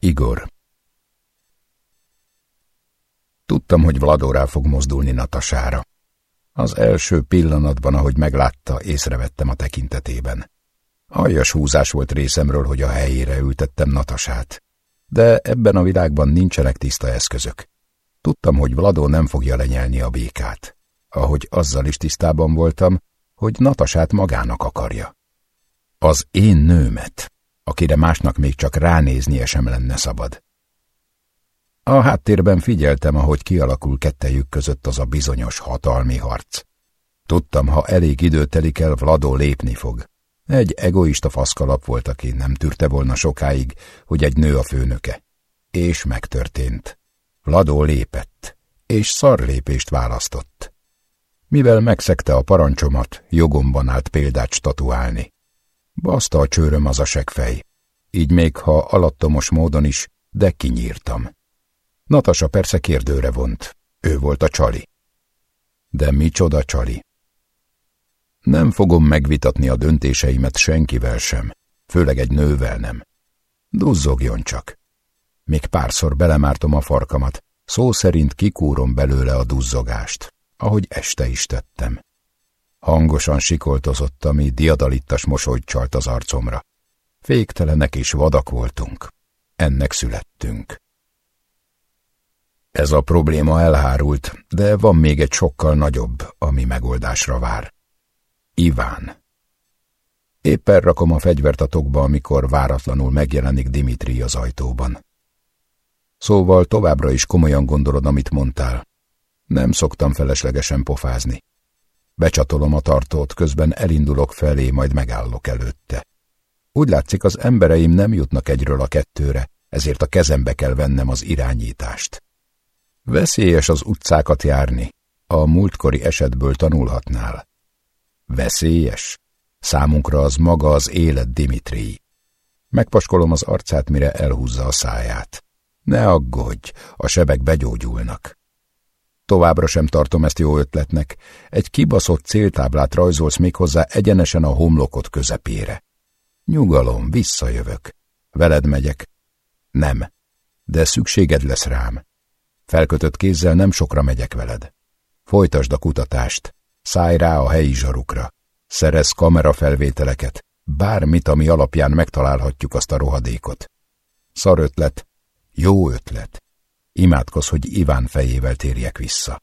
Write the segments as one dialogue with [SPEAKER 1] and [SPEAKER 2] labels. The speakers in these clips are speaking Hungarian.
[SPEAKER 1] Igor Tudtam, hogy Vladó rá fog mozdulni Natasára. Az első pillanatban, ahogy meglátta, észrevettem a tekintetében. Aljas húzás volt részemről, hogy a helyére ültettem Natasát. De ebben a világban nincsenek tiszta eszközök. Tudtam, hogy Vladó nem fogja lenyelni a békát. Ahogy azzal is tisztában voltam, hogy Natasát magának akarja. Az én nőmet, akire másnak még csak ránéznie sem lenne szabad. A háttérben figyeltem, ahogy kialakul kettejük között az a bizonyos hatalmi harc. Tudtam, ha elég idő telik el, Vladó lépni fog. Egy egoista faszkalap volt, aki nem tűrte volna sokáig, hogy egy nő a főnöke. És megtörtént. Vladó lépett, és szarlépést választott. Mivel megszegte a parancsomat, jogomban állt példát statuálni. Baszta a csőröm az a segfej. Így még ha alattomos módon is, de kinyírtam. Natasa persze kérdőre vont. Ő volt a csali. De micsoda csali? Nem fogom megvitatni a döntéseimet senkivel sem, főleg egy nővel nem. Duzzogjon csak. Még párszor belemártom a farkamat, szó szerint kikúrom belőle a duzzogást, ahogy este is tettem. Hangosan sikoltozott, ami diadalittas mosolyt csalt az arcomra. Féktelenek és vadak voltunk. Ennek születtünk. Ez a probléma elhárult, de van még egy sokkal nagyobb, ami megoldásra vár. Iván. Éppen rakom a fegyvert a tokba, amikor váratlanul megjelenik Dimitri az ajtóban. Szóval továbbra is komolyan gondolod, amit mondtál. Nem szoktam feleslegesen pofázni. Becsatolom a tartót, közben elindulok felé, majd megállok előtte. Úgy látszik, az embereim nem jutnak egyről a kettőre, ezért a kezembe kell vennem az irányítást. Veszélyes az utcákat járni, a múltkori esetből tanulhatnál. Veszélyes? Számunkra az maga az élet, Dimitri. Megpaskolom az arcát, mire elhúzza a száját. Ne aggódj, a sebek begyógyulnak. Továbbra sem tartom ezt jó ötletnek. Egy kibaszott céltáblát rajzolsz méghozzá egyenesen a homlokot közepére. Nyugalom, visszajövök. Veled megyek. Nem, de szükséged lesz rám. Felkötött kézzel nem sokra megyek veled. Folytasd a kutatást, szállj rá a helyi zsarukra, szerez kamerafelvételeket, bármit, ami alapján megtalálhatjuk azt a rohadékot. Szar ötlet, jó ötlet. Imádkoz, hogy Iván fejével térjek vissza.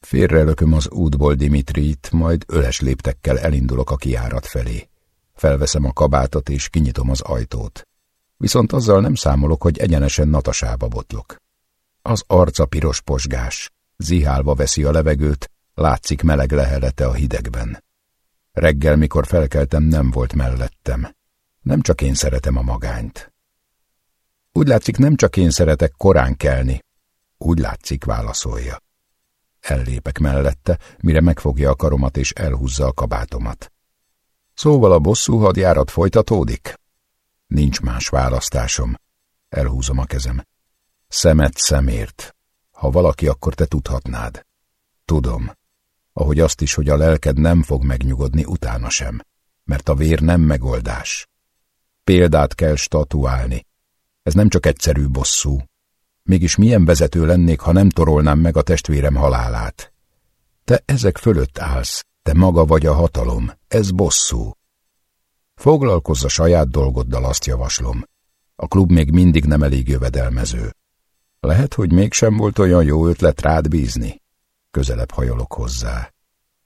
[SPEAKER 1] Félrelököm az útból Dimitrit, majd öles léptekkel elindulok a kiárat felé. Felveszem a kabátot és kinyitom az ajtót. Viszont azzal nem számolok, hogy egyenesen Natasába botlok. Az arca piros posgás, zihálva veszi a levegőt, látszik meleg lehelete a hidegben. Reggel, mikor felkeltem, nem volt mellettem. Nem csak én szeretem a magányt. Úgy látszik, nem csak én szeretek korán kelni. Úgy látszik, válaszolja. Ellépek mellette, mire megfogja a karomat és elhúzza a kabátomat. Szóval a bosszú hadjárat folytatódik? Nincs más választásom. Elhúzom a kezem. Szemet szemért. Ha valaki, akkor te tudhatnád. Tudom. Ahogy azt is, hogy a lelked nem fog megnyugodni utána sem. Mert a vér nem megoldás. Példát kell statuálni. Ez nem csak egyszerű bosszú. Mégis milyen vezető lennék, ha nem torolnám meg a testvérem halálát. Te ezek fölött állsz, te maga vagy a hatalom, ez bosszú. Foglalkozz a saját dolgoddal, azt javaslom. A klub még mindig nem elég jövedelmező. Lehet, hogy mégsem volt olyan jó ötlet rád bízni. Közelebb hajolok hozzá.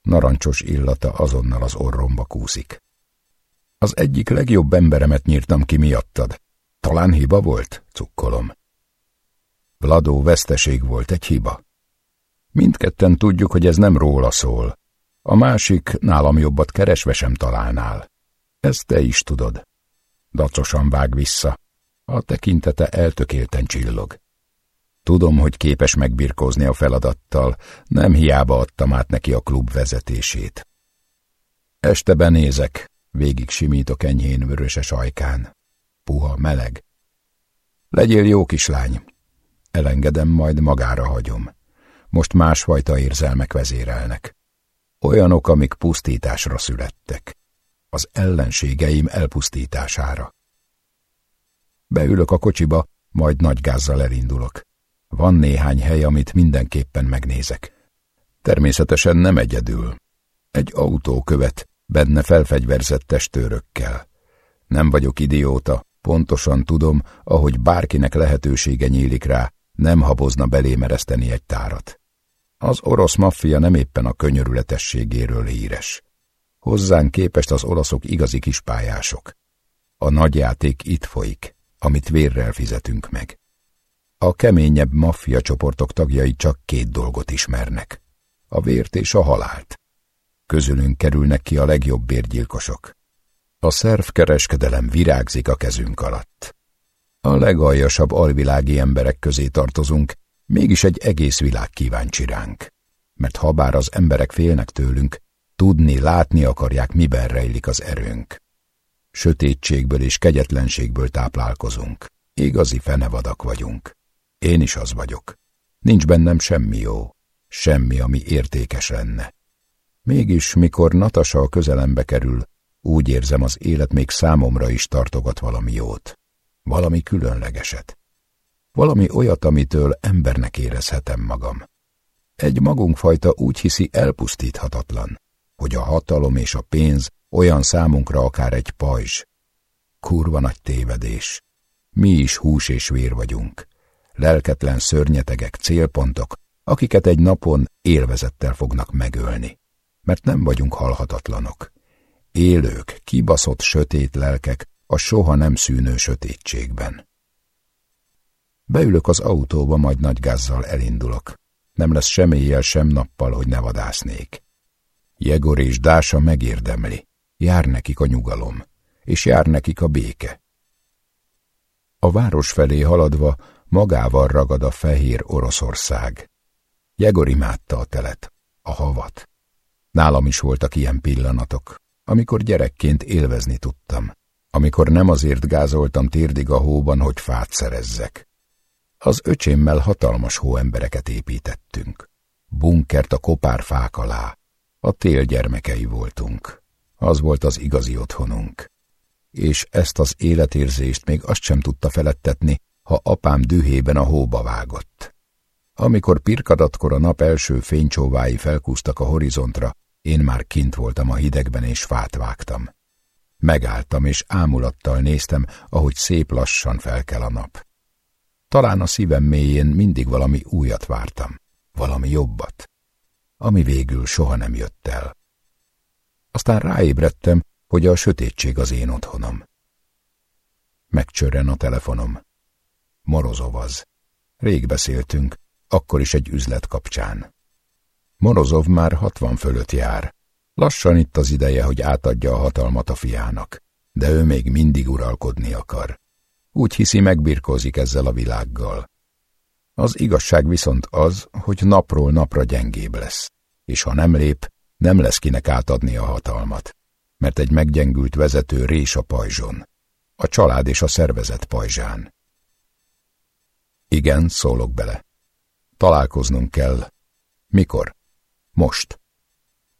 [SPEAKER 1] Narancsos illata azonnal az orromba kúszik. Az egyik legjobb emberemet nyírtam ki miattad. Talán hiba volt? Cukkolom. Vladó veszteség volt egy hiba. Mindketten tudjuk, hogy ez nem róla szól. A másik nálam jobbat keresve sem találnál. Ezt te is tudod. Dacosan vág vissza. A tekintete eltökélten csillog. Tudom, hogy képes megbirkózni a feladattal, nem hiába adtam át neki a klub vezetését. Este benézek, végig simítok enyhén vöröses ajkán. Puha, meleg. Legyél jó kislány. Elengedem, majd magára hagyom. Most másfajta érzelmek vezérelnek. Olyanok, amik pusztításra születtek. Az ellenségeim elpusztítására. Beülök a kocsiba, majd nagy gázzal elindulok. Van néhány hely, amit mindenképpen megnézek. Természetesen nem egyedül. Egy autó követ, benne felfegyverzett testőrökkel. Nem vagyok idióta, pontosan tudom, ahogy bárkinek lehetősége nyílik rá, nem habozna belémereszteni egy tárat. Az orosz maffia nem éppen a könyörületességéről híres. Hozzánk képest az olaszok igazi kispályások. A nagyjáték itt folyik, amit vérrel fizetünk meg. A keményebb maffia csoportok tagjai csak két dolgot ismernek. A vért és a halált. Közülünk kerülnek ki a legjobb bérgyilkosok. A szervkereskedelem virágzik a kezünk alatt. A legaljasabb alvilági emberek közé tartozunk, mégis egy egész világ kíváncsi ránk. Mert ha bár az emberek félnek tőlünk, tudni, látni akarják, miben rejlik az erőnk. Sötétségből és kegyetlenségből táplálkozunk. Igazi fenevadak vagyunk. Én is az vagyok. Nincs bennem semmi jó, semmi, ami értékes lenne. Mégis, mikor Natasa a közelembe kerül, úgy érzem, az élet még számomra is tartogat valami jót. Valami különlegeset. Valami olyat, amitől embernek érezhetem magam. Egy magunkfajta úgy hiszi elpusztíthatatlan, hogy a hatalom és a pénz olyan számunkra akár egy pajzs. Kurva nagy tévedés. Mi is hús és vér vagyunk. Lelketlen szörnyetegek, célpontok, akiket egy napon élvezettel fognak megölni. Mert nem vagyunk halhatatlanok. Élők, kibaszott sötét lelkek a soha nem szűnő sötétségben. Beülök az autóba, majd nagy gázzal elindulok. Nem lesz sem éjjel, sem nappal, hogy ne vadásznék. Jegor és Dása megérdemli. Jár nekik a nyugalom, és jár nekik a béke. A város felé haladva magával ragad a fehér Oroszország. Jegor imádta a telet, a havat. Nálam is voltak ilyen pillanatok, amikor gyerekként élvezni tudtam, amikor nem azért gázoltam térdig a hóban, hogy fát szerezzek. Az öcsémmel hatalmas hóembereket építettünk. Bunkert a kopárfák alá. A tél gyermekei voltunk. Az volt az igazi otthonunk. És ezt az életérzést még azt sem tudta felettetni, ha apám dühében a hóba vágott. Amikor pirkadatkor a nap első fénycsóvái felkúztak a horizontra, én már kint voltam a hidegben és fát vágtam. Megálltam és ámulattal néztem, ahogy szép lassan felkel a nap. Talán a szívem mélyén mindig valami újat vártam, valami jobbat, ami végül soha nem jött el. Aztán ráébredtem, hogy a sötétség az én otthonom. Megcsörren a telefonom. Morozov az. Rég beszéltünk, akkor is egy üzlet kapcsán. Morozov már hatvan fölött jár. Lassan itt az ideje, hogy átadja a hatalmat a fiának, de ő még mindig uralkodni akar. Úgy hiszi, megbirkózik ezzel a világgal. Az igazság viszont az, hogy napról napra gyengébb lesz, és ha nem lép, nem lesz kinek átadni a hatalmat, mert egy meggyengült vezető rés a pajzson, a család és a szervezet pajzsán. Igen, szólok bele. Találkoznunk kell. Mikor? Most.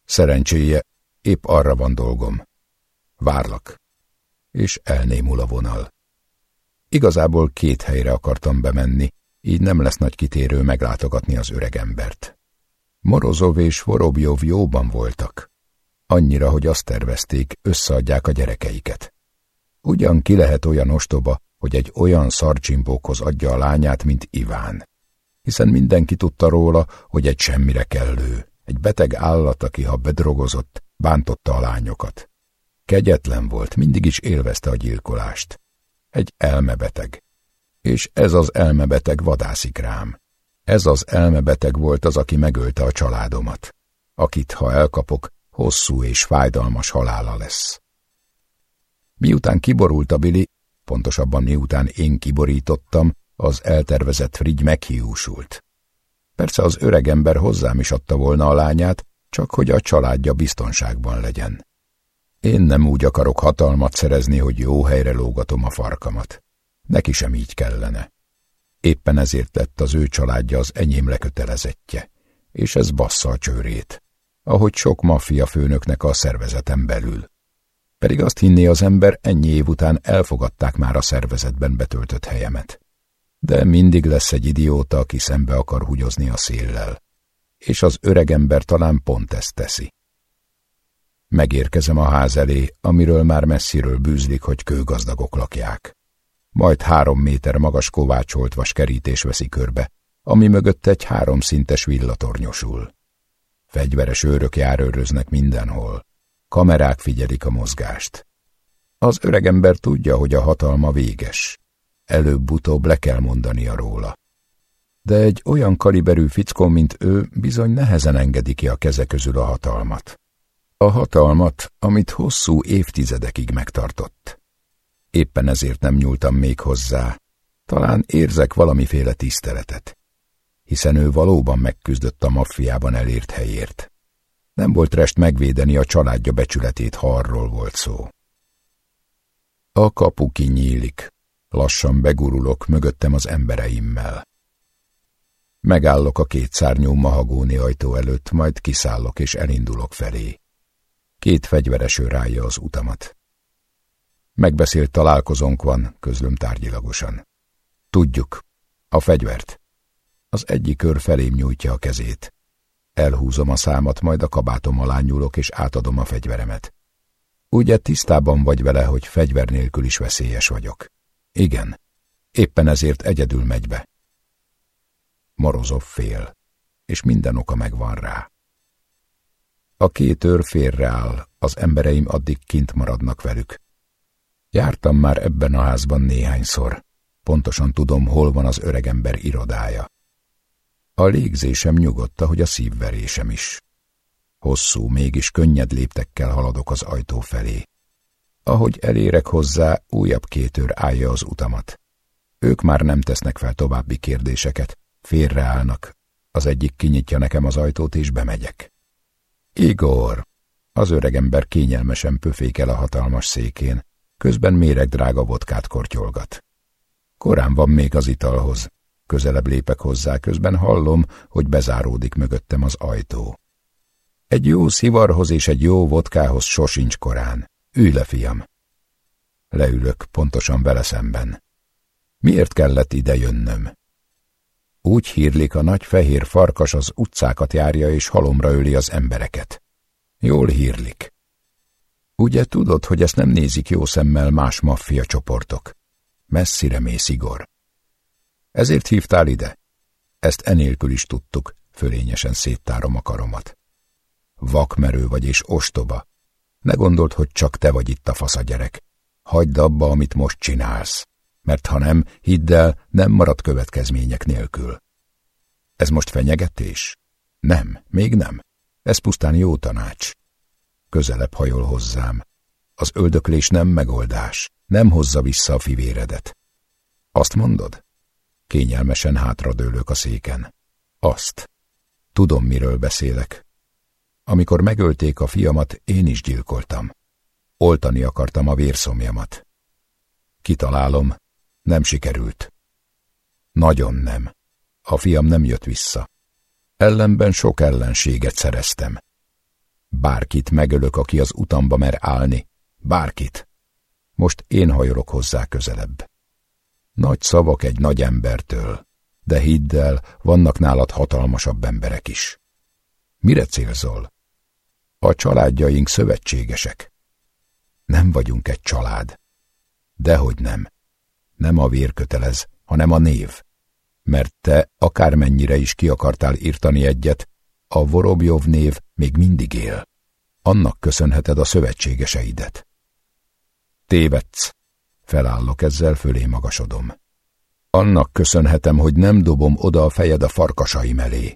[SPEAKER 1] Szerencséje, épp arra van dolgom. Várlak. És elnémul a vonal. Igazából két helyre akartam bemenni, így nem lesz nagy kitérő meglátogatni az öregembert. Morozov és Vorobjov jóban voltak. Annyira, hogy azt tervezték, összeadják a gyerekeiket. Ugyan ki lehet olyan ostoba, hogy egy olyan szarcsimpókhoz adja a lányát, mint Iván. Hiszen mindenki tudta róla, hogy egy semmire kellő, egy beteg állat, aki ha bedrogozott, bántotta a lányokat. Kegyetlen volt, mindig is élvezte a gyilkolást. Egy elmebeteg. És ez az elmebeteg vadászik rám. Ez az elmebeteg volt az, aki megölte a családomat. Akit, ha elkapok, hosszú és fájdalmas halála lesz. Miután kiborult a Billy, pontosabban miután én kiborítottam, az eltervezett frigy meghiúsult. Persze az öregember hozzám is adta volna a lányát, csak hogy a családja biztonságban legyen. Én nem úgy akarok hatalmat szerezni, hogy jó helyre lógatom a farkamat. Neki sem így kellene. Éppen ezért lett az ő családja az enyém lekötelezettje, és ez bassza a csőrét, ahogy sok maffia főnöknek a szervezeten belül. Pedig azt hinné az ember, ennyi év után elfogadták már a szervezetben betöltött helyemet. De mindig lesz egy idióta, aki szembe akar húgyozni a széllel. És az öregember talán pont ezt teszi. Megérkezem a ház elé, amiről már messziről bűzlik, hogy kőgazdagok lakják. Majd három méter magas kovácsolt vaskerítés veszi körbe, ami mögött egy háromszintes villatornyosul. Fegyveres őrök járőröznek mindenhol. Kamerák figyelik a mozgást. Az öregember tudja, hogy a hatalma véges. Előbb-utóbb le kell mondania róla. De egy olyan kaliberű fickó, mint ő, bizony nehezen engedi ki a keze közül a hatalmat. A hatalmat, amit hosszú évtizedekig megtartott. Éppen ezért nem nyúltam még hozzá. Talán érzek valamiféle tiszteletet. Hiszen ő valóban megküzdött a maffiában elért helyért. Nem volt rest megvédeni a családja becsületét, ha arról volt szó. A kapu kinyílik. Lassan begurulok mögöttem az embereimmel. Megállok a két szárnyú mahagóni ajtó előtt, majd kiszállok és elindulok felé. Két fegyveres őr állja az utamat. Megbeszélt találkozónk van, közlöm tárgyilagosan. Tudjuk. A fegyvert. Az egyik kör felém nyújtja a kezét. Elhúzom a számat, majd a kabátom alá nyúlok, és átadom a fegyveremet. Ugye tisztában vagy vele, hogy fegyver nélkül is veszélyes vagyok? Igen. Éppen ezért egyedül megy be. Morozov fél, és minden oka megvan rá. A két őr félreáll, az embereim addig kint maradnak velük. Jártam már ebben a házban néhányszor. Pontosan tudom, hol van az öregember irodája. A légzésem nyugodta, hogy a szívverésem is. Hosszú, mégis könnyed léptekkel haladok az ajtó felé. Ahogy elérek hozzá, újabb két őr állja az utamat. Ők már nem tesznek fel további kérdéseket, félreállnak. Az egyik kinyitja nekem az ajtót, és bemegyek. Igor! Az öregember kényelmesen pöfékel a hatalmas székén, közben méreg drága vodkát kortyolgat. Korán van még az italhoz. Közelebb lépek hozzá, közben hallom, hogy bezáródik mögöttem az ajtó. Egy jó szivarhoz és egy jó vodkához sosincs korán. Ülj le, fiam! Leülök, pontosan vele szemben. Miért kellett ide jönnöm? Úgy hírlik a nagy fehér farkas az utcákat járja és halomra öli az embereket. Jól hírlik. Ugye tudod, hogy ezt nem nézik jó szemmel más maffia csoportok? Messzire mész, Igor. Ezért hívtál ide? Ezt enélkül is tudtuk, fölényesen széttárom a karomat. Vakmerő vagy és ostoba. Ne gondold, hogy csak te vagy itt a fasza gyerek. Hagyd abba, amit most csinálsz, mert ha nem, hidd el, nem marad következmények nélkül. Ez most fenyegetés? Nem, még nem. Ez pusztán jó tanács. Közelebb hajol hozzám. Az öldöklés nem megoldás, nem hozza vissza a fivéredet. Azt mondod? Kényelmesen hátradőlök a széken. Azt. Tudom, miről beszélek. Amikor megölték a fiamat, én is gyilkoltam. Oltani akartam a vérszomjamat. Kitalálom, nem sikerült. Nagyon nem. A fiam nem jött vissza. Ellenben sok ellenséget szereztem. Bárkit megölök, aki az utamba mer állni. Bárkit. Most én hajolok hozzá közelebb. Nagy szavak egy nagy embertől, de hidd el, vannak nálad hatalmasabb emberek is. Mire célzol? A családjaink szövetségesek. Nem vagyunk egy család. Dehogy nem. Nem a vér kötelez, hanem a név. Mert te akármennyire is ki akartál írtani egyet, a Vorobjov név még mindig él. Annak köszönheted a szövetségeseidet. Tévedsz. Felállok ezzel, fölé magasodom. Annak köszönhetem, hogy nem dobom oda a fejed a farkasaim elé.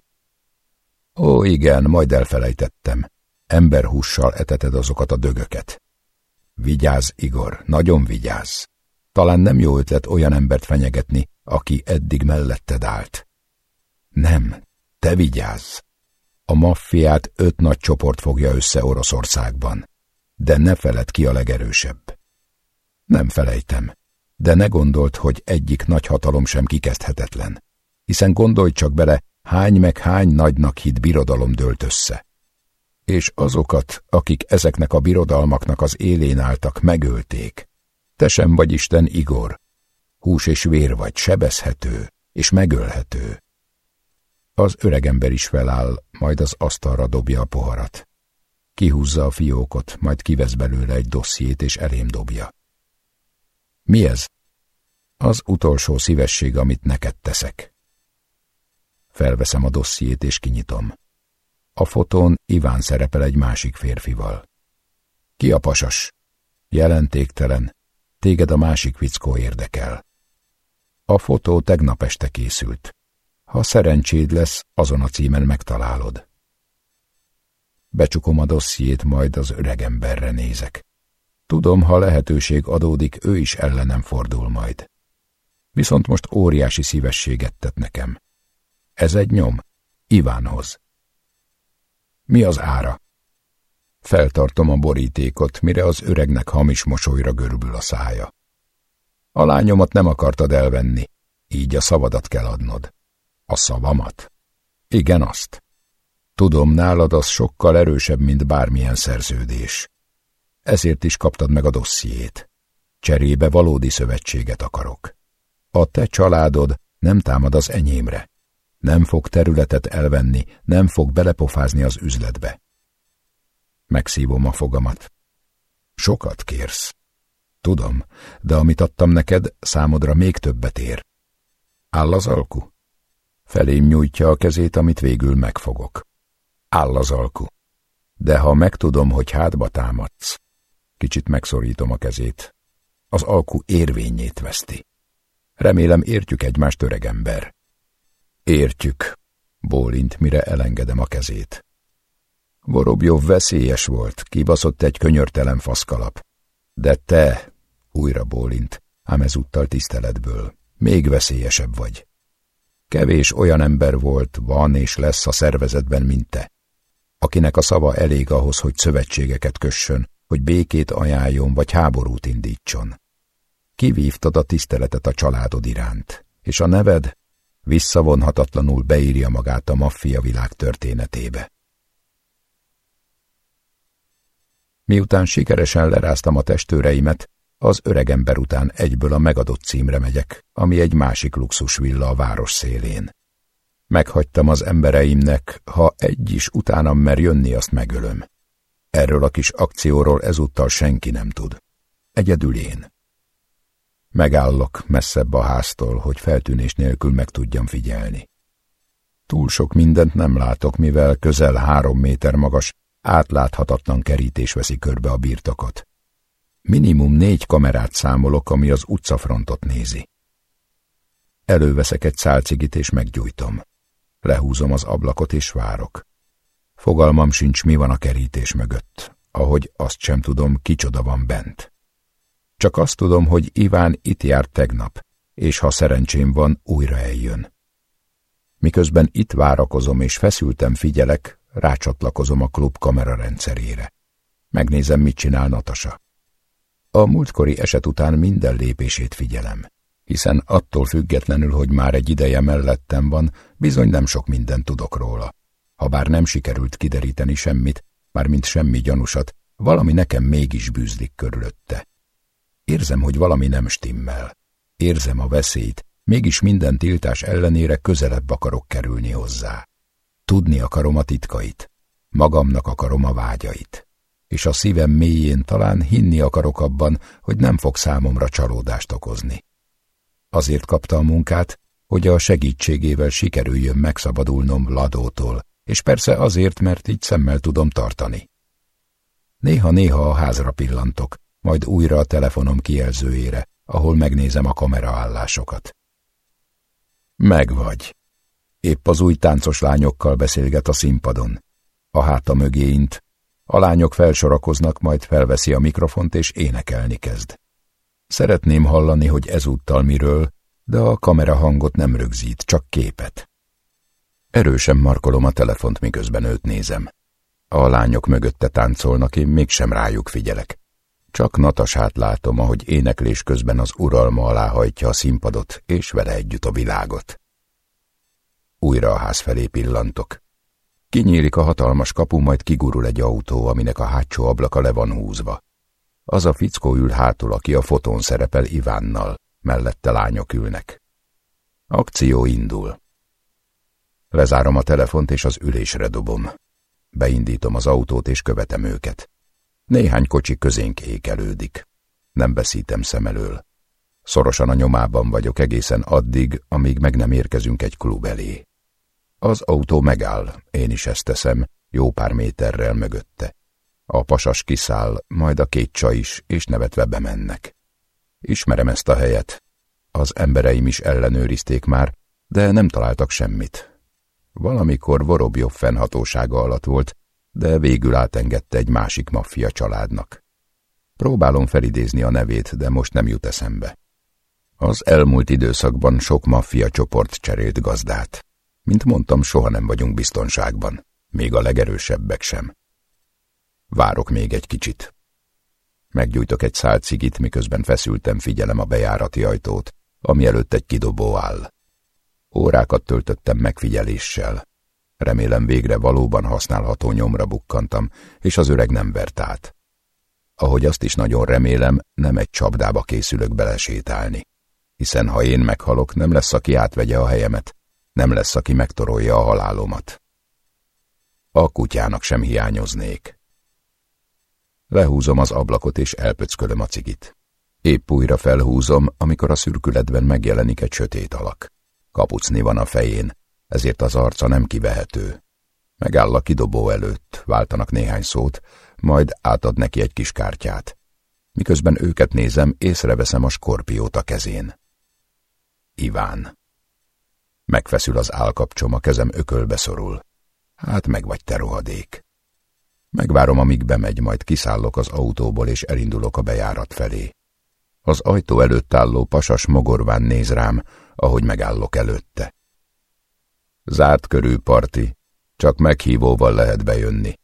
[SPEAKER 1] Ó, igen, majd elfelejtettem. Emberhússal eteted azokat a dögöket. Vigyázz, Igor, nagyon vigyázz. Talán nem jó ötlet olyan embert fenyegetni, aki eddig melletted állt. Nem, te vigyázz. A maffiát öt nagy csoport fogja össze Oroszországban, de ne feled ki a legerősebb. Nem felejtem, de ne gondolt, hogy egyik nagy hatalom sem kikezdhetetlen, hiszen gondolj csak bele, hány meg hány nagynak hit birodalom dőlt össze. És azokat, akik ezeknek a birodalmaknak az élén álltak, megölték. Te sem vagy Isten, Igor. Hús és vér vagy, sebezhető és megölhető. Az öregember is feláll, majd az asztalra dobja a poharat. Kihúzza a fiókot, majd kivesz belőle egy dossziét és elém dobja. Mi ez? Az utolsó szívesség, amit neked teszek. Felveszem a dossziét és kinyitom. A fotón Iván szerepel egy másik férfival. Ki a pasas? Jelentéktelen. Téged a másik fickó érdekel. A fotó tegnap este készült. Ha szerencséd lesz, azon a címen megtalálod. Becsukom a dossziét, majd az öregemberre nézek. Tudom, ha lehetőség adódik, ő is ellenem fordul majd. Viszont most óriási szívességet tett nekem. Ez egy nyom. Ivánhoz. Mi az ára? Feltartom a borítékot, mire az öregnek hamis mosolyra görbül a szája. A lányomat nem akartad elvenni, így a szavadat kell adnod. A szavamat? Igen, azt. Tudom, nálad az sokkal erősebb, mint bármilyen szerződés. Ezért is kaptad meg a dossziét. Cserébe valódi szövetséget akarok. A te családod nem támad az enyémre. Nem fog területet elvenni, nem fog belepofázni az üzletbe. Megszívom a fogamat. Sokat kérsz. Tudom, de amit adtam neked, számodra még többet ér. Áll az alku? Felém nyújtja a kezét, amit végül megfogok. Áll az alku. De ha megtudom, hogy hátba támadsz, kicsit megszorítom a kezét, az alku érvényét veszti. Remélem értjük egymást, öregember. Értjük, bólint, mire elengedem a kezét. Vorobjov veszélyes volt, kibaszott egy könyörtelen faszkalap. De te, újra bólint, ám ezúttal tiszteletből, még veszélyesebb vagy. Kevés olyan ember volt, van és lesz a szervezetben, mint te, akinek a szava elég ahhoz, hogy szövetségeket kössön, hogy békét ajánljon, vagy háborút indítson. Kivívtad a tiszteletet a családod iránt, és a neved visszavonhatatlanul beírja magát a maffia világ történetébe. Miután sikeresen leráztam a testőreimet, az öregember után egyből a megadott címre megyek, ami egy másik luxusvilla a város szélén. Meghagytam az embereimnek, ha egy is utánam mer jönni, azt megölöm. Erről a kis akcióról ezúttal senki nem tud. Egyedül én. Megállok messzebb a háztól, hogy feltűnés nélkül meg tudjam figyelni. Túl sok mindent nem látok, mivel közel három méter magas, átláthatatlan kerítés veszi körbe a birtokot. Minimum négy kamerát számolok, ami az utcafrontot nézi. Előveszek egy szálcigit és meggyújtom. Lehúzom az ablakot és várok. Fogalmam sincs, mi van a kerítés mögött, ahogy azt sem tudom, kicsoda van bent. Csak azt tudom, hogy Iván itt járt tegnap, és ha szerencsém van, újra eljön. Miközben itt várakozom és feszültem figyelek, rácsatlakozom a klub kamera rendszerére. Megnézem, mit csinál Natasa. A múltkori eset után minden lépését figyelem, hiszen attól függetlenül, hogy már egy ideje mellettem van, bizony nem sok mindent tudok róla. Habár nem sikerült kideríteni semmit, mármint semmi gyanúsat, valami nekem mégis bűzlik körülötte. Érzem, hogy valami nem stimmel. Érzem a veszélyt, mégis minden tiltás ellenére közelebb akarok kerülni hozzá. Tudni akarom a titkait, magamnak akarom a vágyait, és a szívem mélyén talán hinni akarok abban, hogy nem fog számomra csalódást okozni. Azért kapta a munkát, hogy a segítségével sikerüljön megszabadulnom Ladótól, és persze azért, mert így szemmel tudom tartani. Néha-néha a házra pillantok, majd újra a telefonom kijelzőjére, ahol megnézem a kameraállásokat. Megvagy. Épp az új táncos lányokkal beszélget a színpadon. A háta mögéint. A lányok felsorakoznak, majd felveszi a mikrofont és énekelni kezd. Szeretném hallani, hogy ezúttal miről, de a kamera hangot nem rögzít, csak képet. Erősen markolom a telefont, miközben őt nézem. A lányok mögötte táncolnak, én mégsem rájuk figyelek. Csak Natasát látom, ahogy éneklés közben az uralma alá a színpadot, és vele együtt a világot. Újra a ház felé pillantok. Kinyílik a hatalmas kapu, majd kigurul egy autó, aminek a hátsó ablaka le van húzva. Az a fickó ül hátul, aki a fotón szerepel Ivánnal, mellette lányok ülnek. Akció indul. Lezárom a telefont, és az ülésre dobom. Beindítom az autót, és követem őket. Néhány kocsi közénk ékelődik. Nem veszítem szem elől. Szorosan a nyomában vagyok egészen addig, amíg meg nem érkezünk egy klub elé. Az autó megáll, én is ezt teszem, jó pár méterrel mögötte. A pasas kiszáll, majd a két csaj is, és nevetve bemennek. Ismerem ezt a helyet. Az embereim is ellenőrizték már, de nem találtak semmit. Valamikor Vorobjov fennhatósága alatt volt, de végül átengedte egy másik maffia családnak. Próbálom felidézni a nevét, de most nem jut eszembe. Az elmúlt időszakban sok maffia csoport cserélt gazdát. Mint mondtam, soha nem vagyunk biztonságban, még a legerősebbek sem. Várok még egy kicsit. Meggyújtok egy szált cigit, miközben feszültem figyelem a bejárati ajtót, ami előtt egy kidobó áll. Órákat töltöttem megfigyeléssel. Remélem végre valóban használható nyomra bukkantam, és az öreg nem vert át. Ahogy azt is nagyon remélem, nem egy csapdába készülök belesétálni. Hiszen ha én meghalok, nem lesz, aki átvegye a helyemet, nem lesz, aki megtorolja a halálomat. A kutyának sem hiányoznék. Lehúzom az ablakot és elpöckölöm a cigit. Épp újra felhúzom, amikor a szürkületben megjelenik egy sötét alak. Kapucni van a fején, ezért az arca nem kivehető. Megáll a kidobó előtt, váltanak néhány szót, majd átad neki egy kis kártyát. Miközben őket nézem, észreveszem a skorpiót a kezén. Iván. Megfeszül az állkapcsom, a kezem ökölbe szorul. Hát meg vagy te rohadék. Megvárom, amíg bemegy, majd kiszállok az autóból, és elindulok a bejárat felé. Az ajtó előtt álló pasas mogorván néz rám, ahogy megállok előtte. Zárt körű parti, csak meghívóval lehet bejönni.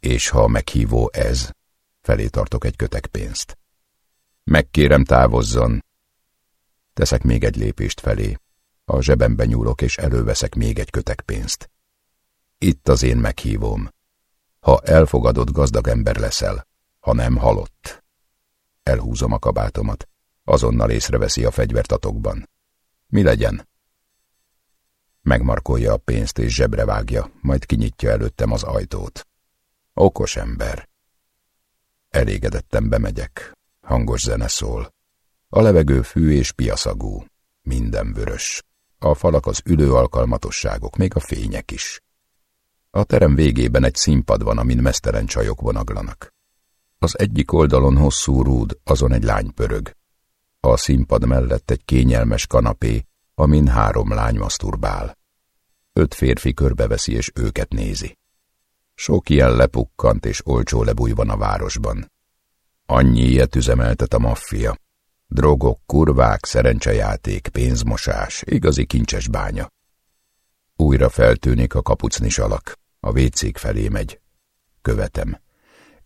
[SPEAKER 1] És ha a meghívó ez, felé tartok egy kötek pénzt. Megkérem távozzon. Teszek még egy lépést felé. A zsebembe nyúlok, és előveszek még egy kötek pénzt. Itt az én meghívóm. Ha elfogadott gazdag ember leszel, ha nem halott. Elhúzom a kabátomat. Azonnal észreveszi a fegyvert a tokban. Mi legyen? Megmarkolja a pénzt és zsebre vágja, majd kinyitja előttem az ajtót. Okos ember. Elégedetten bemegyek. Hangos zene szól. A levegő fű és piaszagú. Minden vörös. A falak az ülő alkalmatosságok, még a fények is. A terem végében egy színpad van, amin mesztelen csajok vonaglanak. Az egyik oldalon hosszú rúd, azon egy lány pörög. A színpad mellett egy kényelmes kanapé, amin három lány maszturbál. Öt férfi körbeveszi és őket nézi. Sok ilyen lepukkant és olcsó lebúj van a városban. Annyi ilyet üzemeltet a maffia. Drogok, kurvák, szerencsejáték, pénzmosás, igazi kincses bánya. Újra feltűnik a kapucnis alak, a vécék felé megy. Követem.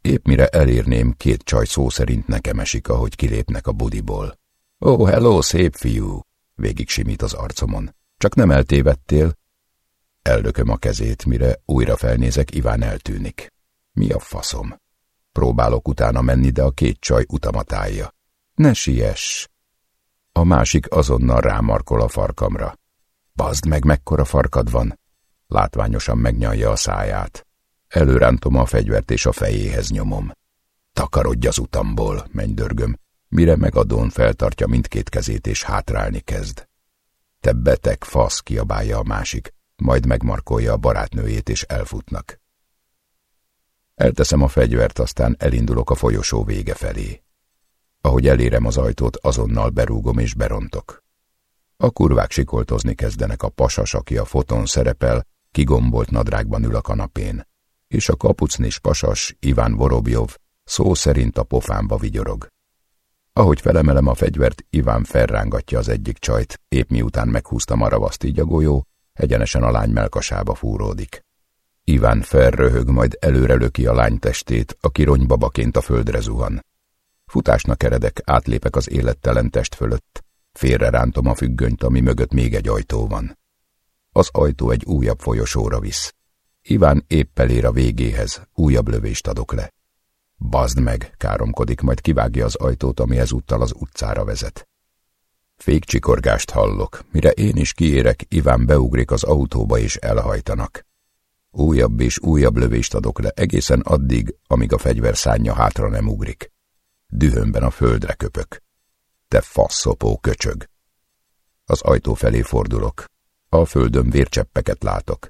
[SPEAKER 1] Épp mire elérném, két csaj szó szerint nekem esik, ahogy kilépnek a budiból. Ó, oh, hello, szép fiú! Végig simít az arcomon. Csak nem eltévedtél? Eldököm a kezét, mire újra felnézek, Iván eltűnik. Mi a faszom? Próbálok utána menni, de a két csaj utamat állja. Ne siess! A másik azonnal rámarkol a farkamra. Bazd meg, mekkora farkad van! Látványosan megnyalja a száját. Előrántom a fegyvert és a fejéhez nyomom. Takarodj az utamból, mennydörgöm, mire megadón feltartja mindkét kezét és hátrálni kezd. Te beteg fasz, kiabálja a másik, majd megmarkolja a barátnőjét és elfutnak. Elteszem a fegyvert, aztán elindulok a folyosó vége felé. Ahogy elérem az ajtót, azonnal berúgom és berontok. A kurvák sikoltozni kezdenek a pasas, aki a foton szerepel, kigombolt nadrágban ül a kanapén, és a kapucnis pasas, Iván Vorobjov, szó szerint a pofámba vigyorog. Ahogy felemelem a fegyvert, Iván felrángatja az egyik csajt, épp miután meghúztam a így a golyó, egyenesen a lány melkasába fúródik. Iván felröhög, majd előre löki a lány testét, aki ronybabaként a földre zuhan. Futásnak eredek, átlépek az élettelen test fölött. Félre rántom a függönyt, ami mögött még egy ajtó van. Az ajtó egy újabb folyosóra visz. Iván épp elér a végéhez, újabb lövést adok le. Bazd meg, káromkodik, majd kivágja az ajtót, ami ezúttal az utcára vezet. Fékcsikorgást hallok, mire én is kiérek, Iván beugrik az autóba és elhajtanak. Újabb és újabb lövést adok le, egészen addig, amíg a fegyver szánja hátra nem ugrik. Dühömben a földre köpök. Te faszopó köcsög! Az ajtó felé fordulok. A földön vércseppeket látok.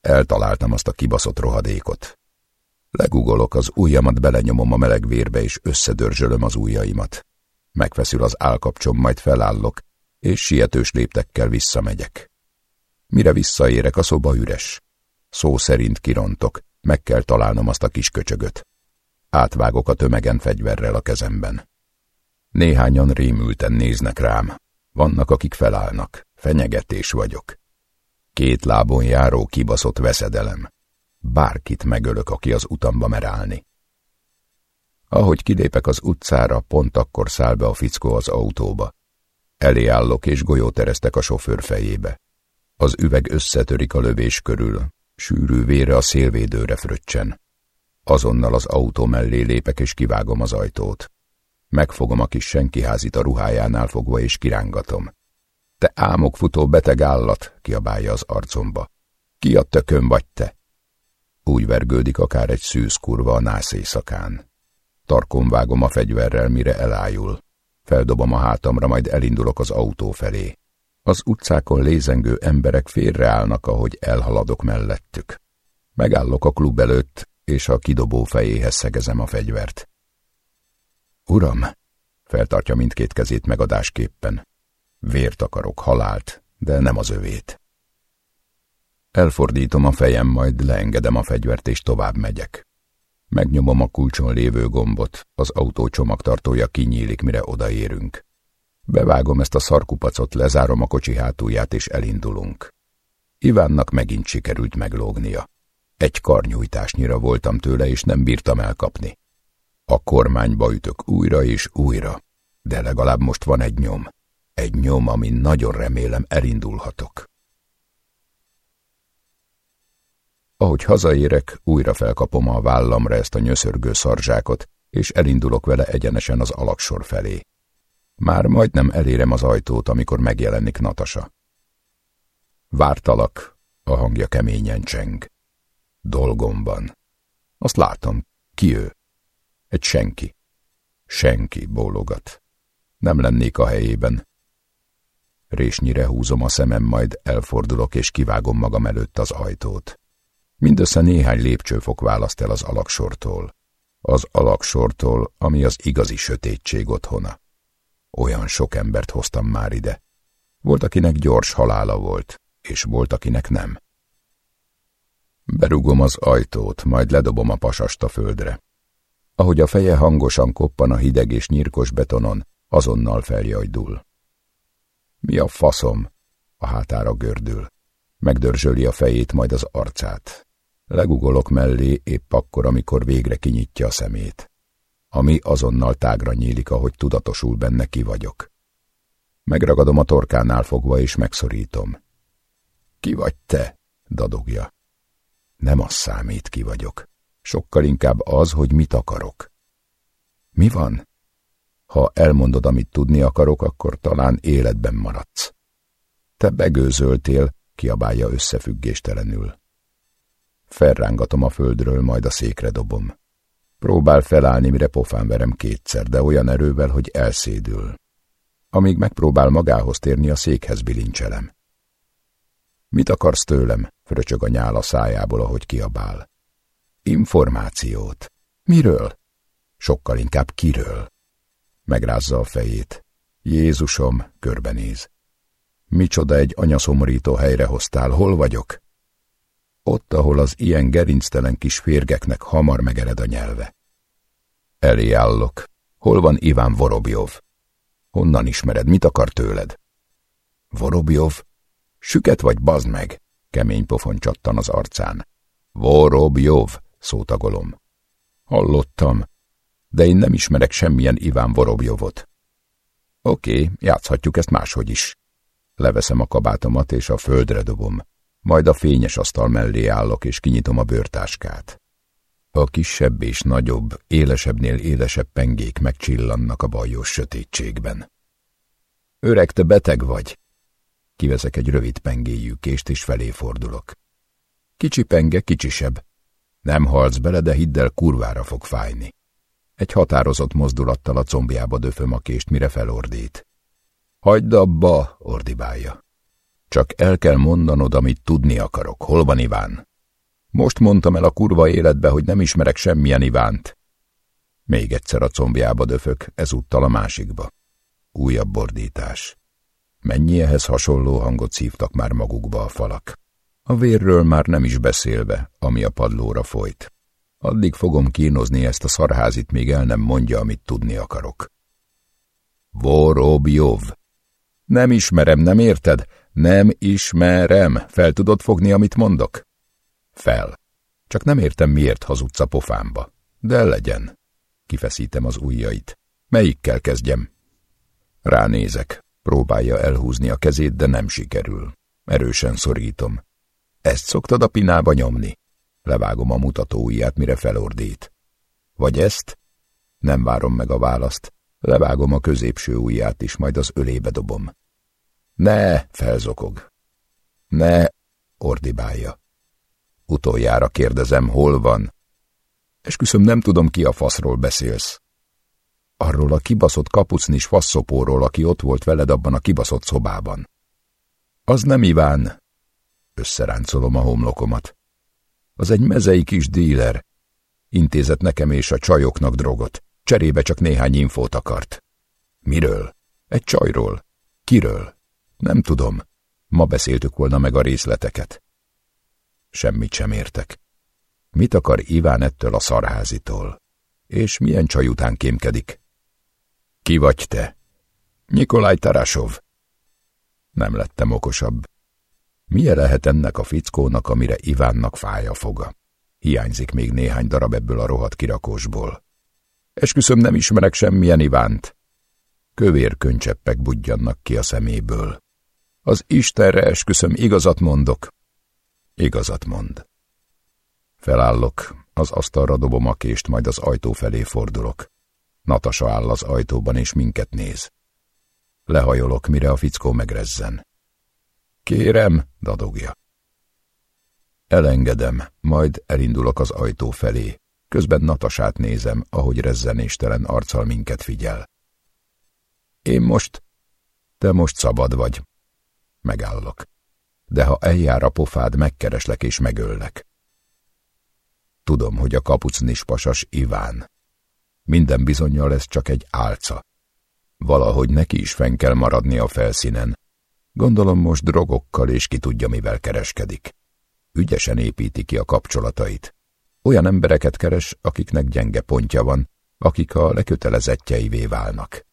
[SPEAKER 1] Eltaláltam azt a kibaszott rohadékot. Legugolok, az ujjamat belenyomom a meleg vérbe, és összedörzsölöm az ujjaimat. Megfeszül az állkapcsom, majd felállok, és sietős léptekkel visszamegyek. Mire visszaérek, a szoba üres. Szó szerint kirontok, meg kell találnom azt a kis köcsögöt. Átvágok a tömegen fegyverrel a kezemben. Néhányan rémülten néznek rám. Vannak, akik felállnak. Fenyegetés vagyok. Két lábon járó kibaszott veszedelem. Bárkit megölök, aki az utamba mer állni. Ahogy kilépek az utcára, pont akkor száll be a fickó az autóba. Elé állok, és golyót eresztek a sofőr fejébe. Az üveg összetörik a lövés körül, sűrű vére a szélvédőre fröccsen. Azonnal az autó mellé lépek, és kivágom az ajtót. Megfogom a kis senkiházit a ruhájánál fogva, és kirángatom. Te álmokfutó beteg állat, kiabálja az arcomba. Ki a tökön vagy te? Úgy vergődik akár egy szűz kurva a nász éjszakán. Tarkon vágom a fegyverrel, mire elájul. Feldobom a hátamra, majd elindulok az autó felé. Az utcákon lézengő emberek félreállnak, ahogy elhaladok mellettük. Megállok a klub előtt, és a kidobó fejéhez szegezem a fegyvert. Uram, feltartja mindkét kezét megadásképpen. Vért akarok, halált, de nem az övét. Elfordítom a fejem, majd leengedem a fegyvert, és tovább megyek. Megnyomom a kulcson lévő gombot, az autó csomagtartója kinyílik, mire odaérünk. Bevágom ezt a szarkupacot, lezárom a kocsi hátulját, és elindulunk. Ivánnak megint sikerült meglógnia. Egy karnyújtásnyira voltam tőle, és nem bírtam elkapni. A kormányba ütök újra és újra, de legalább most van egy nyom. Egy nyom, amin nagyon remélem elindulhatok. Ahogy hazaérek, újra felkapom a vállamra ezt a nyöszörgő szarzsákot, és elindulok vele egyenesen az alaksor felé. Már majdnem elérem az ajtót, amikor megjelenik Natasa. Vártalak, a hangja keményen cseng. Dolgom van. Azt látom, ki ő? Egy senki. Senki bólogat. Nem lennék a helyében. Résnyire húzom a szemem, majd elfordulok és kivágom magam előtt az ajtót. Mindössze néhány lépcsőfok választ el az alaksortól. Az alaksortól, ami az igazi sötétség otthona. Olyan sok embert hoztam már ide. Volt, akinek gyors halála volt, és volt, akinek nem. Berugom az ajtót, majd ledobom a pasast a földre. Ahogy a feje hangosan koppan a hideg és nyírkos betonon, azonnal feljajdul. Mi a faszom? A hátára gördül. Megdörzsöli a fejét, majd az arcát. Legugolok mellé épp akkor, amikor végre kinyitja a szemét. Ami azonnal tágra nyílik, ahogy tudatosul benne ki vagyok. Megragadom a torkánál fogva, és megszorítom. Ki vagy te? dadogja. Nem az számít, ki vagyok. Sokkal inkább az, hogy mit akarok. Mi van? Ha elmondod, amit tudni akarok, akkor talán életben maradsz. Te begőzöltél, kiabálja összefüggéstelenül. Felrángatom a földről, majd a székre dobom. Próbál felállni, mire pofán verem kétszer, de olyan erővel, hogy elszédül. Amíg megpróbál magához térni, a székhez bilincselem. Mit akarsz tőlem? fröcsög a nyál szájából, ahogy kiabál. Információt. Miről? Sokkal inkább kiről. Megrázza a fejét. Jézusom, körbenéz. Micsoda egy anyaszomorító helyre hoztál, hol vagyok? Ott, ahol az ilyen gerinctelen kis férgeknek hamar megered a nyelve. Elé állok. Hol van Iván Vorobjov? Honnan ismered, mit akar tőled? Vorobjov? Süket vagy bazd meg? Kemény pofon csattan az arcán. Vorobjov, szótagolom. Hallottam, de én nem ismerek semmilyen Iván Vorobjovot. Oké, játszhatjuk ezt máshogy is. Leveszem a kabátomat és a földre dobom. Majd a fényes asztal mellé állok, és kinyitom a bőrtáskát. A kisebb és nagyobb, élesebbnél élesebb pengék megcsillannak a bajos sötétségben. Öreg, te beteg vagy? Kiveszek egy rövid pengéjű kést, és felé fordulok. Kicsi penge, kicsisebb. Nem halsz bele, de hidd el, kurvára fog fájni. Egy határozott mozdulattal a combjába döföm a kést, mire felordít. Hagyd abba, ordibálja. Csak el kell mondanod, amit tudni akarok. Hol van Iván? Most mondtam el a kurva életbe, hogy nem ismerek semmilyen Ivánt. Még egyszer a combjába döfök, ezúttal a másikba. Újabb bordítás. Mennyi ehhez hasonló hangot szívtak már magukba a falak. A vérről már nem is beszélve, ami a padlóra folyt. Addig fogom kínozni ezt a szarházit, még el nem mondja, amit tudni akarok. Vorobjov. Nem ismerem, nem érted? Nem ismerem. Fel tudod fogni, amit mondok? Fel. Csak nem értem, miért hazudsz a pofámba. De legyen. Kifeszítem az ujjait. Melyikkel kezdjem? Ránézek. Próbálja elhúzni a kezét, de nem sikerül. Erősen szorítom. Ezt szoktad a pinába nyomni? Levágom a mutató ujját, mire felordít. Vagy ezt? Nem várom meg a választ. Levágom a középső ujját is, majd az ölébe dobom. Ne, felzokog. Ne, ordibálja. Utoljára kérdezem, hol van? Esküszöm, nem tudom, ki a faszról beszélsz. Arról a kibaszott kapucnis faszopóról, aki ott volt veled abban a kibaszott szobában. Az nem Iván. Összeráncolom a homlokomat. Az egy mezei kis díler. Intézett nekem és a csajoknak drogot. Cserébe csak néhány infót akart. Miről? Egy csajról. Kiről? Nem tudom. Ma beszéltük volna meg a részleteket. Semmit sem értek. Mit akar Iván ettől a szarházitól? És milyen csaj után kémkedik? Ki vagy te? Nikolaj Tarasov. Nem lettem okosabb. Milyen lehet ennek a fickónak, amire Ivánnak fáj a foga? Hiányzik még néhány darab ebből a rohadt kirakósból. Esküszöm, nem ismerek semmilyen Ivánt. Kövér könycseppek budjannak ki a szeméből. Az Istenre esküszöm, igazat mondok. Igazat mond. Felállok, az asztalra dobom a kést, majd az ajtó felé fordulok. Natasa áll az ajtóban, és minket néz. Lehajolok, mire a fickó megrezzen. Kérem, dadogja. Elengedem, majd elindulok az ajtó felé. Közben Natasát nézem, ahogy rezzenéstelen arccal minket figyel. Én most... Te most szabad vagy. Megállok. De ha eljár a pofád, megkereslek és megöllek. Tudom, hogy a kapucnis pasas Iván. Minden bizonyal ez csak egy álca. Valahogy neki is fenn kell maradni a felszínen, Gondolom most drogokkal és ki tudja, mivel kereskedik. Ügyesen építi ki a kapcsolatait. Olyan embereket keres, akiknek gyenge pontja van, akik a lekötelezettjeivé válnak.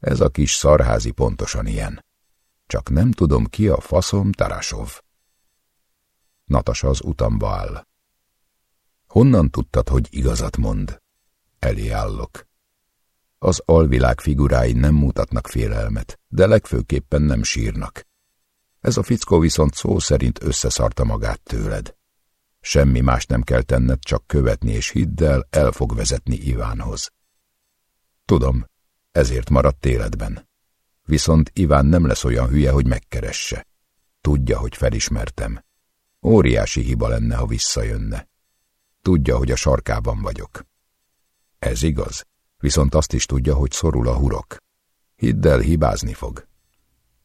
[SPEAKER 1] Ez a kis szarházi pontosan ilyen. Csak nem tudom ki a faszom Tarasov. Natasa az utamba áll. Honnan tudtad, hogy igazat mond? Elé állok. Az alvilág figurái nem mutatnak félelmet, de legfőképpen nem sírnak. Ez a fickó viszont szó szerint összeszarta magát tőled. Semmi más nem kell tenned, csak követni, és hidd el, el fog vezetni Ivánhoz. Tudom, ezért maradt életben. Viszont Iván nem lesz olyan hülye, hogy megkeresse. Tudja, hogy felismertem. Óriási hiba lenne, ha visszajönne. Tudja, hogy a sarkában vagyok. Ez igaz viszont azt is tudja, hogy szorul a hurok. Hidd el, hibázni fog.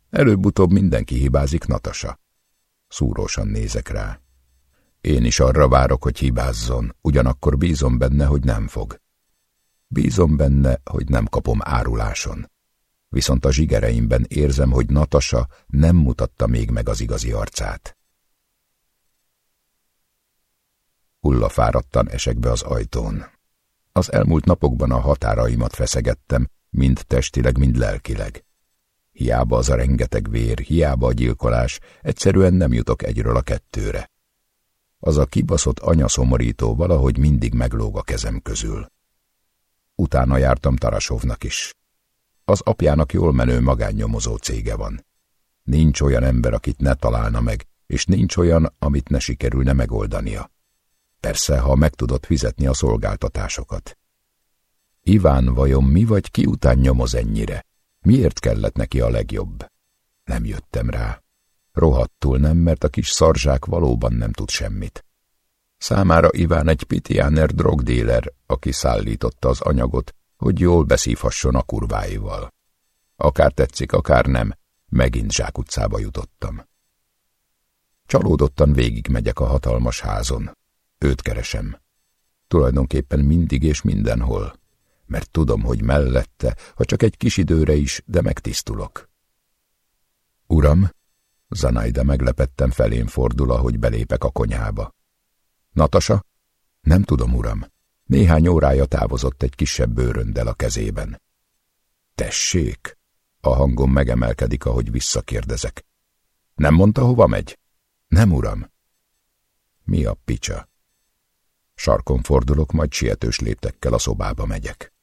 [SPEAKER 1] Előbb-utóbb mindenki hibázik, Natasa. Szúrósan nézek rá. Én is arra várok, hogy hibázzon, ugyanakkor bízom benne, hogy nem fog. Bízom benne, hogy nem kapom áruláson. Viszont a zsigereimben érzem, hogy Natasa nem mutatta még meg az igazi arcát. Hullafáradtan esek be az ajtón. Az elmúlt napokban a határaimat feszegettem, mind testileg, mind lelkileg. Hiába az a rengeteg vér, hiába a gyilkolás, egyszerűen nem jutok egyről a kettőre. Az a kibaszott anyaszomorító valahogy mindig meglóg a kezem közül. Utána jártam Tarasovnak is. Az apjának jól menő magánnyomozó cége van. Nincs olyan ember, akit ne találna meg, és nincs olyan, amit ne sikerülne megoldania. Persze, ha meg tudod fizetni a szolgáltatásokat. Iván vajon mi vagy ki után nyomoz ennyire? Miért kellett neki a legjobb? Nem jöttem rá. Rohadtul nem, mert a kis szarzsák valóban nem tud semmit. Számára Iván egy pitiáner drogdéler, aki szállította az anyagot, hogy jól beszívhasson a kurváival. Akár tetszik, akár nem, megint zsákutcába jutottam. Csalódottan végigmegyek a hatalmas házon. Őt keresem. Tulajdonképpen mindig és mindenhol, mert tudom, hogy mellette, ha csak egy kis időre is, de megtisztulok. Uram, Zanaida meglepetten felén fordul, ahogy belépek a konyhába. Natasa? Nem tudom, uram. Néhány órája távozott egy kisebb bőröndel a kezében. Tessék! A hangom megemelkedik, ahogy visszakérdezek. Nem mondta, hova megy? Nem, uram. Mi a picsa? Sarkon fordulok, majd sietős léptekkel a szobába megyek.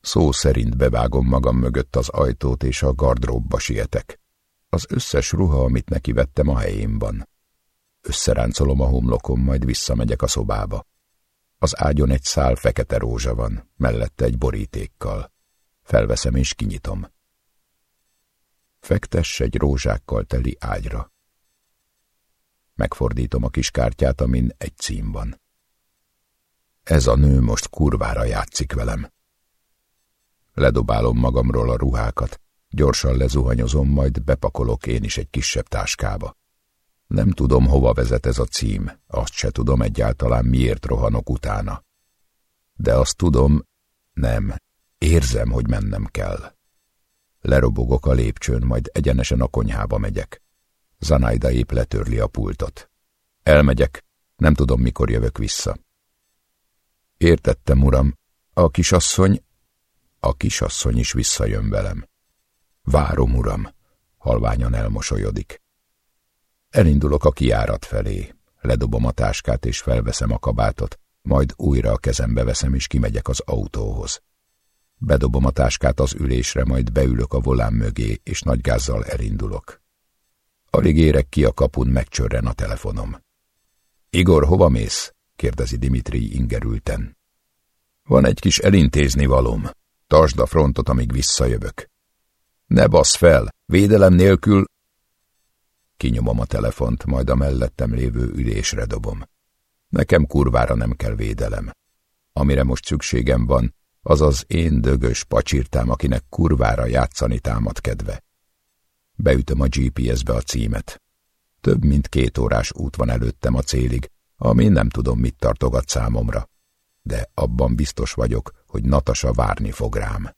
[SPEAKER 1] Szó szerint bevágom magam mögött az ajtót, és a gardróbba sietek. Az összes ruha, amit neki vettem a helyén van. Összeráncolom a homlokom, majd visszamegyek a szobába. Az ágyon egy szál fekete rózsa van, mellette egy borítékkal. Felveszem és kinyitom. Fektess egy rózsákkal teli ágyra. Megfordítom a kis kártyát, amin egy cím van. Ez a nő most kurvára játszik velem. Ledobálom magamról a ruhákat, gyorsan lezuhanyozom, majd bepakolok én is egy kisebb táskába. Nem tudom, hova vezet ez a cím, azt se tudom egyáltalán, miért rohanok utána. De azt tudom, nem, érzem, hogy mennem kell. Lerobogok a lépcsőn, majd egyenesen a konyhába megyek. Zanaida épp letörli a pultot. Elmegyek, nem tudom, mikor jövök vissza. Értettem, uram, a kisasszony... A kisasszony is visszajön velem. Várom, uram, halványan elmosolyodik. Elindulok a kiárat felé. Ledobom a táskát és felveszem a kabátot, majd újra a kezembe veszem és kimegyek az autóhoz. Bedobom a táskát az ülésre, majd beülök a volán mögé, és nagy gázzal elindulok. Alig érek ki a kapun, megcsörren a telefonom. Igor, hova mész? kérdezi Dimitri ingerülten. Van egy kis elintézni valom. Tartsd a frontot, amíg visszajövök. Ne basz fel, védelem nélkül Kinyomom a telefont, majd a mellettem lévő ülésre dobom. Nekem kurvára nem kell védelem. Amire most szükségem van, az az én dögös pacsirtám, akinek kurvára játszani támad kedve. Beütöm a GPS-be a címet. Több mint két órás út van előttem a célig, ami nem tudom, mit tartogat számomra. De abban biztos vagyok, hogy Natasa várni fog rám.